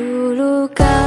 dulu kau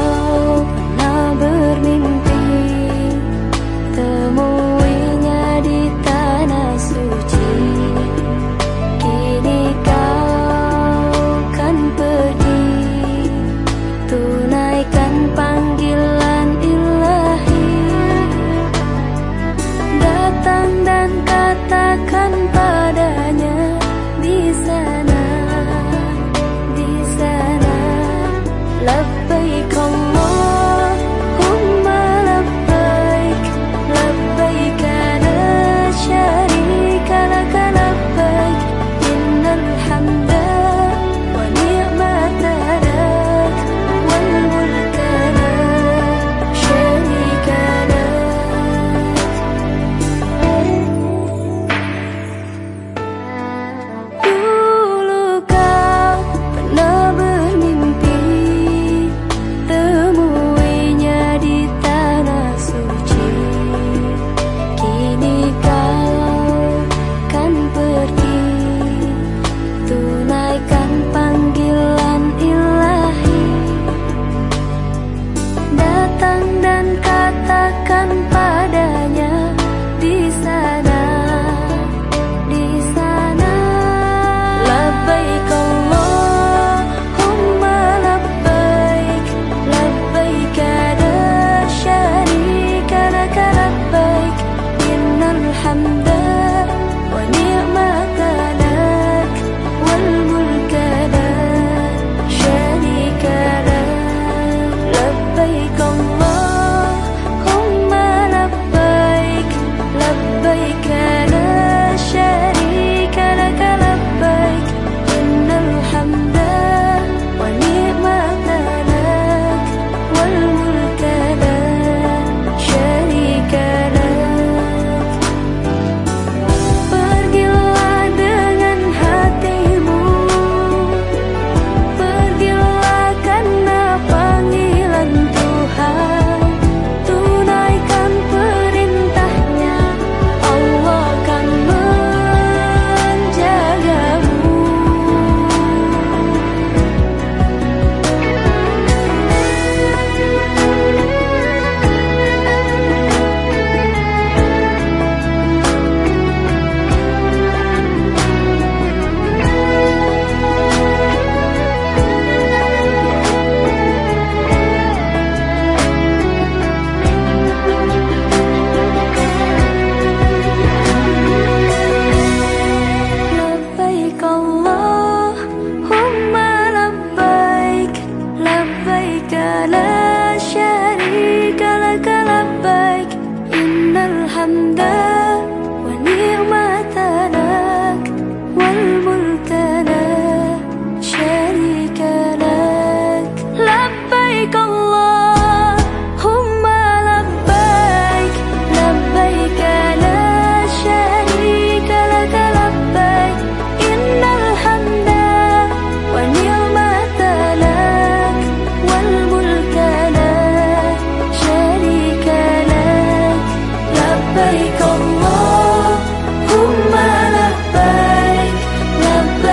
remember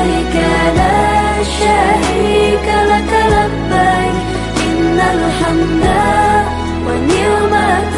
لبيك لا شريك لك لبيك. إن الحمد والنعمة